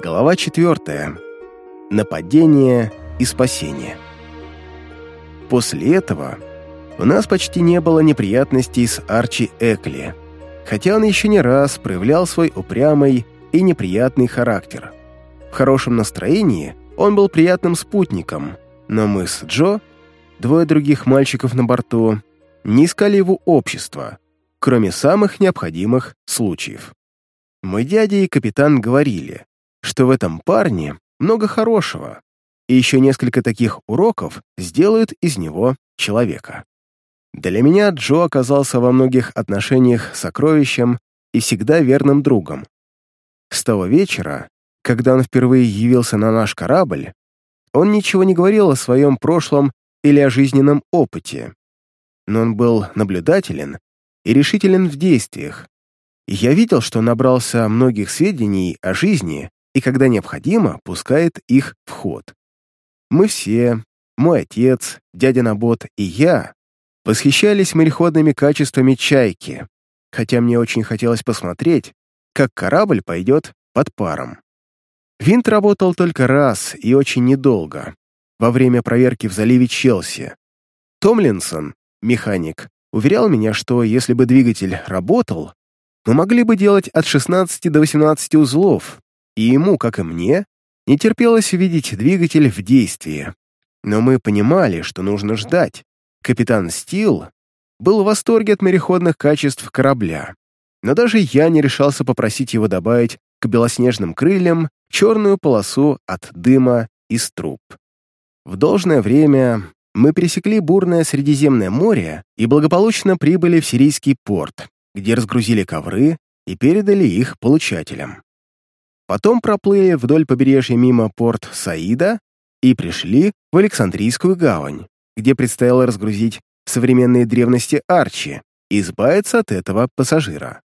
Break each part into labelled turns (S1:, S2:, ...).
S1: Глава 4. Нападение и спасение. После этого у нас почти не было неприятностей с Арчи Экли, хотя он еще не раз проявлял свой упрямый и неприятный характер. В хорошем настроении он был приятным спутником, но мы с Джо, двое других мальчиков на борту, не искали его общества, кроме самых необходимых случаев. Мой дядя и капитан говорили, что в этом парне много хорошего, и еще несколько таких уроков сделают из него человека. Для меня Джо оказался во многих отношениях сокровищем и всегда верным другом. С того вечера, когда он впервые явился на наш корабль, он ничего не говорил о своем прошлом или о жизненном опыте, но он был наблюдателен и решителен в действиях. Я видел, что набрался многих сведений о жизни и, когда необходимо, пускает их в ход. Мы все, мой отец, дядя Набот и я, восхищались мореходными качествами «Чайки», хотя мне очень хотелось посмотреть, как корабль пойдет под паром. Винт работал только раз и очень недолго, во время проверки в заливе Челси. Томлинсон, механик, уверял меня, что если бы двигатель работал, мы могли бы делать от 16 до 18 узлов, и ему, как и мне, не терпелось увидеть двигатель в действии. Но мы понимали, что нужно ждать. Капитан Стил был в восторге от мореходных качеств корабля, но даже я не решался попросить его добавить к белоснежным крыльям черную полосу от дыма из труб. В должное время мы пересекли бурное Средиземное море и благополучно прибыли в сирийский порт, где разгрузили ковры и передали их получателям. Потом проплыли вдоль побережья мимо порт Саида и пришли в Александрийскую гавань, где предстояло разгрузить современные древности Арчи и избавиться от этого пассажира.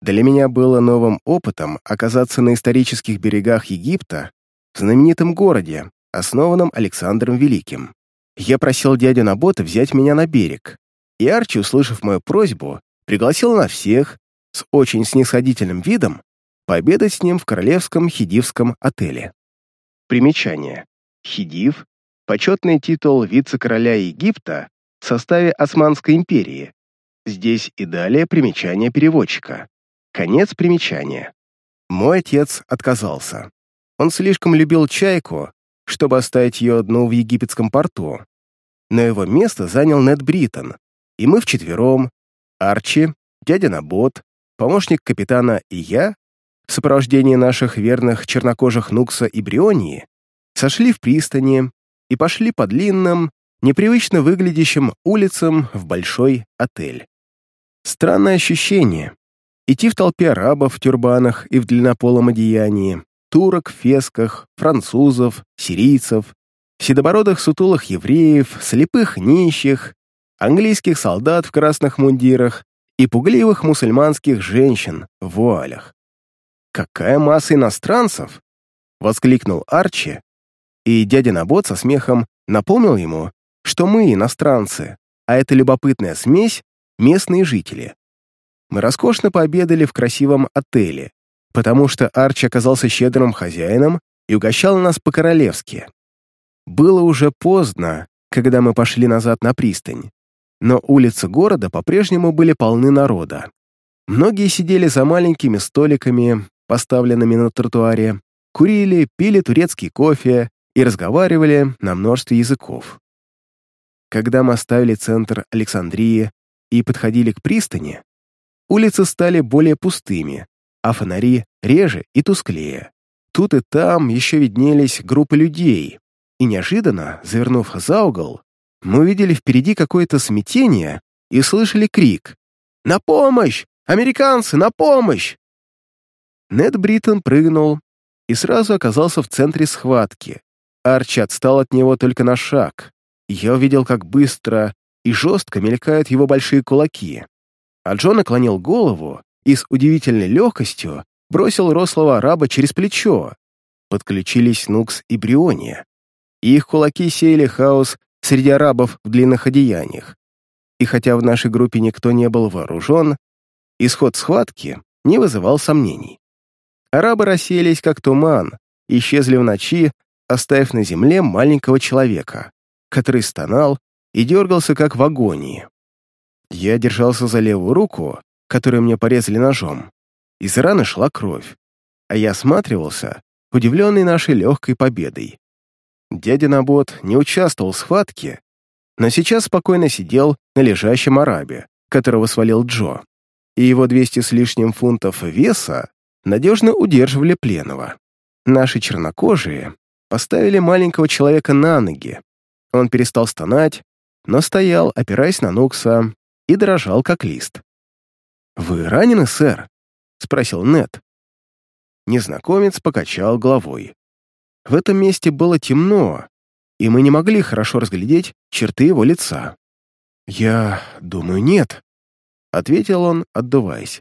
S1: Для меня было новым опытом оказаться на исторических берегах Египта, в знаменитом городе, основанном Александром Великим. Я просил дядю Набота взять меня на берег, и Арчи, услышав мою просьбу, пригласил на всех с очень снисходительным видом пообедать с ним в королевском хидивском отеле. Примечание. Хидив — почетный титул вице-короля Египта в составе Османской империи. Здесь и далее примечание переводчика. Конец примечания. Мой отец отказался. Он слишком любил чайку, чтобы оставить ее одну в египетском порту. Но его место занял Нед Бриттон, и мы вчетвером, Арчи, дядя Набот, помощник капитана и я, в сопровождении наших верных чернокожих Нукса и Брионии, сошли в пристани и пошли по длинным, непривычно выглядящим улицам в большой отель. Странное ощущение — идти в толпе арабов в тюрбанах и в длиннополом одеянии, турок в фесках, французов, сирийцев, седобородых сутулых евреев, слепых нищих, английских солдат в красных мундирах и пугливых мусульманских женщин в вуалях. «Какая масса иностранцев!» — воскликнул Арчи, и дядя Набот со смехом напомнил ему, что мы иностранцы, а это любопытная смесь — местные жители. Мы роскошно пообедали в красивом отеле, потому что Арчи оказался щедрым хозяином и угощал нас по-королевски. Было уже поздно, когда мы пошли назад на пристань, но улицы города по-прежнему были полны народа. Многие сидели за маленькими столиками, поставленными на тротуаре, курили, пили турецкий кофе и разговаривали на множестве языков. Когда мы оставили центр Александрии и подходили к пристани, улицы стали более пустыми, а фонари реже и тусклее. Тут и там еще виднелись группы людей, и неожиданно, завернув за угол, мы увидели впереди какое-то смятение и слышали крик «На помощь! Американцы, на помощь!» Нед Бриттон прыгнул и сразу оказался в центре схватки. Арчи отстал от него только на шаг. Я увидел, как быстро и жестко мелькают его большие кулаки. А Джон наклонил голову и с удивительной легкостью бросил рослого араба через плечо. Подключились Нукс и Бриония. Их кулаки сеяли хаос среди арабов в длинных одеяниях. И хотя в нашей группе никто не был вооружен, исход схватки не вызывал сомнений. Арабы рассеялись, как туман, исчезли в ночи, оставив на земле маленького человека, который стонал и дергался, как в агонии. Я держался за левую руку, которую мне порезали ножом. Из раны шла кровь, а я осматривался, удивленный нашей легкой победой. Дядя Набот не участвовал в схватке, но сейчас спокойно сидел на лежащем арабе, которого свалил Джо, и его 200 с лишним фунтов веса надежно удерживали пленного. Наши чернокожие поставили маленького человека на ноги. Он перестал стонать, но стоял, опираясь на Нукса, и дрожал, как лист. «Вы ранены, сэр?» — спросил Нед. Незнакомец покачал головой. В этом месте было темно, и мы не могли хорошо разглядеть черты его лица. «Я думаю, нет», — ответил он, отдуваясь.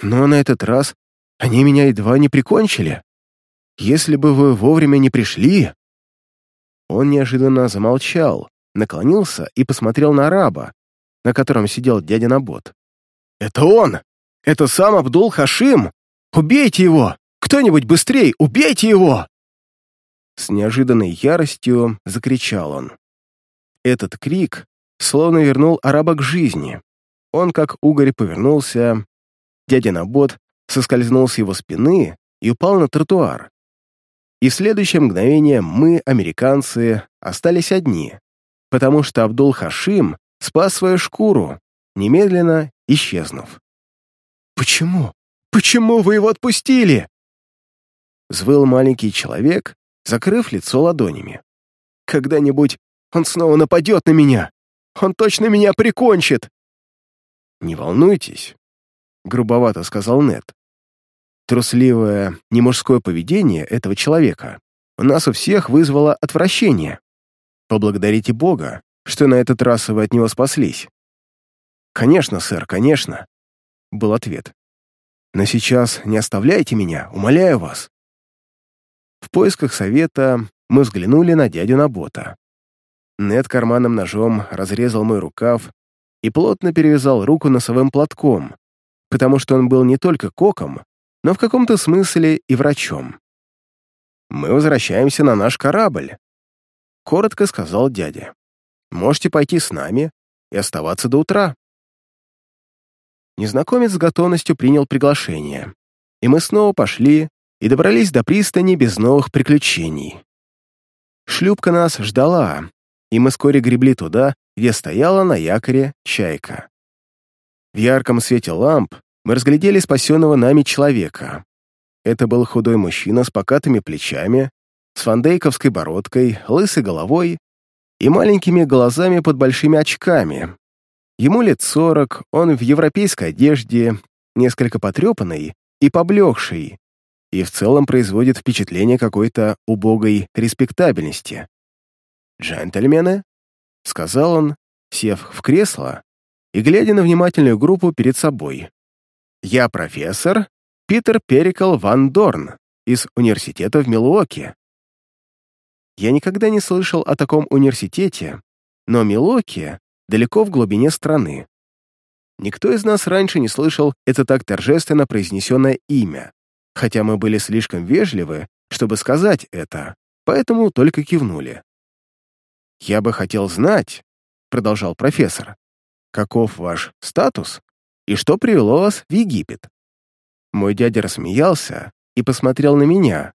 S1: «Но на этот раз они меня едва не прикончили. Если бы вы вовремя не пришли...» Он неожиданно замолчал, наклонился и посмотрел на араба, на котором сидел дядя Набот. «Это он! Это сам Абдул-Хашим! Убейте его! Кто-нибудь быстрей, убейте его!» С неожиданной яростью закричал он. Этот крик словно вернул араба к жизни. Он, как угорь, повернулся. Дядя Набот соскользнул с его спины и упал на тротуар. И в следующее мгновение мы, американцы, остались одни, потому что Абдул-Хашим спас свою шкуру, немедленно исчезнув. «Почему? Почему вы его отпустили?» Взвыл маленький человек, закрыв лицо ладонями. «Когда-нибудь он снова нападет на меня! Он точно меня прикончит!» «Не волнуйтесь», — грубовато сказал Нед. Трусливое, немужское поведение этого человека у нас у всех вызвало отвращение. Поблагодарите Бога, что на этот раз вы от него спаслись. «Конечно, сэр, конечно», — был ответ. «Но сейчас не оставляйте меня, умоляю вас». В поисках совета мы взглянули на дядю Набота. Нед карманным ножом разрезал мой рукав и плотно перевязал руку носовым платком, потому что он был не только коком, но в каком-то смысле и врачом. «Мы возвращаемся на наш корабль», — коротко сказал дядя. «Можете пойти с нами и оставаться до утра». Незнакомец с готовностью принял приглашение, и мы снова пошли и добрались до пристани без новых приключений. Шлюпка нас ждала, и мы вскоре гребли туда, где стояла на якоре чайка. В ярком свете ламп мы разглядели спасенного нами человека. Это был худой мужчина с покатыми плечами, с фандейковской бородкой, лысой головой и маленькими глазами под большими очками. Ему лет сорок, он в европейской одежде, несколько потрепанный и поблекший, и в целом производит впечатление какой-то убогой респектабельности. «Джентльмены», — сказал он, сев в кресло и глядя на внимательную группу перед собой. «Я профессор Питер Перикл Ван Дорн из университета в Милуоке». Я никогда не слышал о таком университете, но Милуоке далеко в глубине страны. Никто из нас раньше не слышал это так торжественно произнесенное имя, хотя мы были слишком вежливы, чтобы сказать это, поэтому только кивнули. «Я бы хотел знать», — продолжал профессор, «каков ваш статус и что привело вас в Египет?» Мой дядя рассмеялся и посмотрел на меня,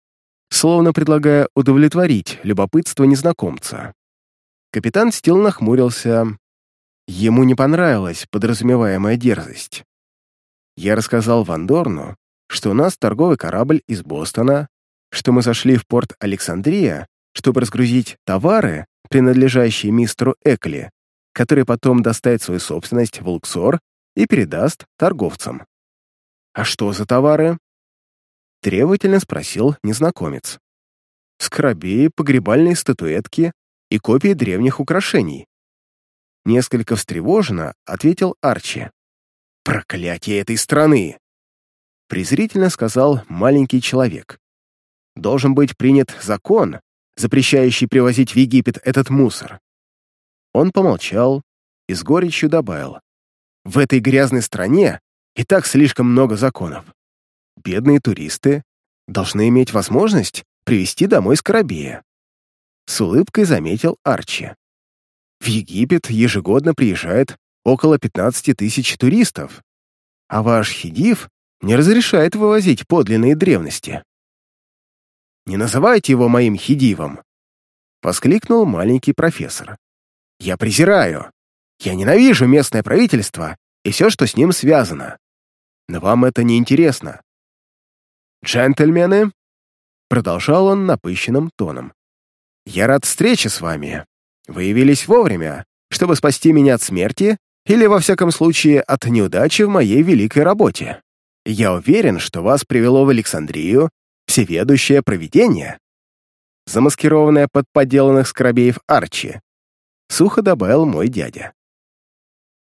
S1: словно предлагая удовлетворить любопытство незнакомца. Капитан Стил нахмурился. Ему не понравилась подразумеваемая дерзость. Я рассказал Вандорну, что у нас торговый корабль из Бостона, что мы зашли в порт Александрия, чтобы разгрузить товары, принадлежащие мистеру Экли, который потом доставит свою собственность в Луксор и передаст торговцам. «А что за товары?» Требовательно спросил незнакомец. «Скоробеи, погребальные статуэтки и копии древних украшений». Несколько встревоженно ответил Арчи. «Проклятие этой страны!» презрительно сказал маленький человек. «Должен быть принят закон, запрещающий привозить в Египет этот мусор». Он помолчал и с горечью добавил. «В этой грязной стране и так слишком много законов. Бедные туристы должны иметь возможность привезти домой скоробея. С улыбкой заметил Арчи. В Египет ежегодно приезжает около 15 тысяч туристов, а ваш хидив не разрешает вывозить подлинные древности. «Не называйте его моим хидивом!» — воскликнул маленький профессор. «Я презираю! Я ненавижу местное правительство и все, что с ним связано. Но вам это не интересно. «Джентльмены!» — продолжал он напыщенным тоном. «Я рад встрече с вами. Вы явились вовремя, чтобы спасти меня от смерти или, во всяком случае, от неудачи в моей великой работе. Я уверен, что вас привело в Александрию всеведущее провидение, замаскированное под подделанных скоробеев Арчи, сухо добавил мой дядя.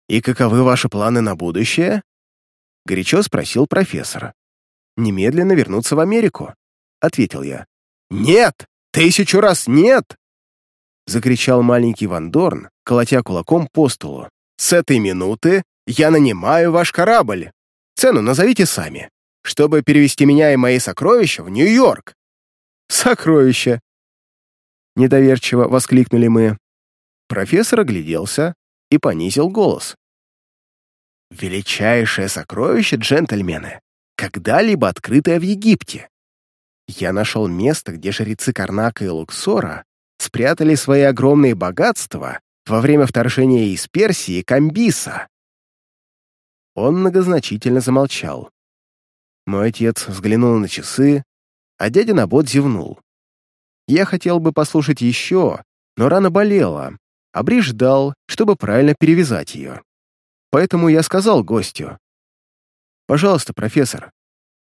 S1: «И каковы ваши планы на будущее?» — горячо спросил профессор. «Немедленно вернуться в Америку», — ответил я. «Нет! Тысячу раз нет!» — закричал маленький Ван Дорн, колотя кулаком по столу. «С этой минуты я нанимаю ваш корабль. Цену назовите сами, чтобы перевести меня и мои сокровища в Нью-Йорк». «Сокровища!» Недоверчиво воскликнули мы. Профессор огляделся и понизил голос. «Величайшее сокровище, джентльмены, когда-либо открытое в Египте. Я нашел место, где жрецы Карнака и Луксора спрятали свои огромные богатства во время вторжения из Персии Камбиса. Он многозначительно замолчал. Мой отец взглянул на часы, а дядя Набот зевнул. Я хотел бы послушать еще, но рана болела, а Бри ждал, чтобы правильно перевязать ее. Поэтому я сказал гостю. «Пожалуйста, профессор,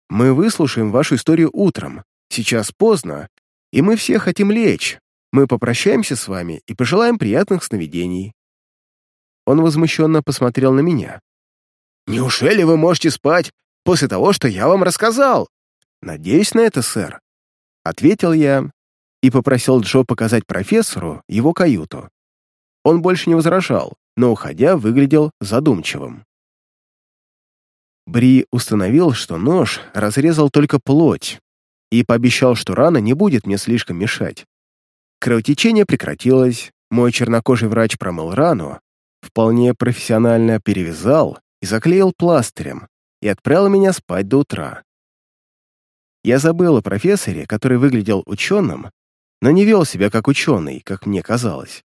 S1: мы выслушаем вашу историю утром. Сейчас поздно, и мы все хотим лечь, мы попрощаемся с вами и пожелаем приятных сновидений». Он возмущенно посмотрел на меня. «Неужели вы можете спать после того, что я вам рассказал?» «Надеюсь на это, сэр», — ответил я и попросил Джо показать профессору его каюту. Он больше не возражал, но, уходя, выглядел задумчивым. Бри установил, что нож разрезал только плоть, и пообещал, что рана не будет мне слишком мешать. Кровотечение прекратилось, мой чернокожий врач промыл рану, вполне профессионально перевязал и заклеил пластырем и отправил меня спать до утра. Я забыл о профессоре, который выглядел ученым, но не вел себя как ученый, как мне казалось.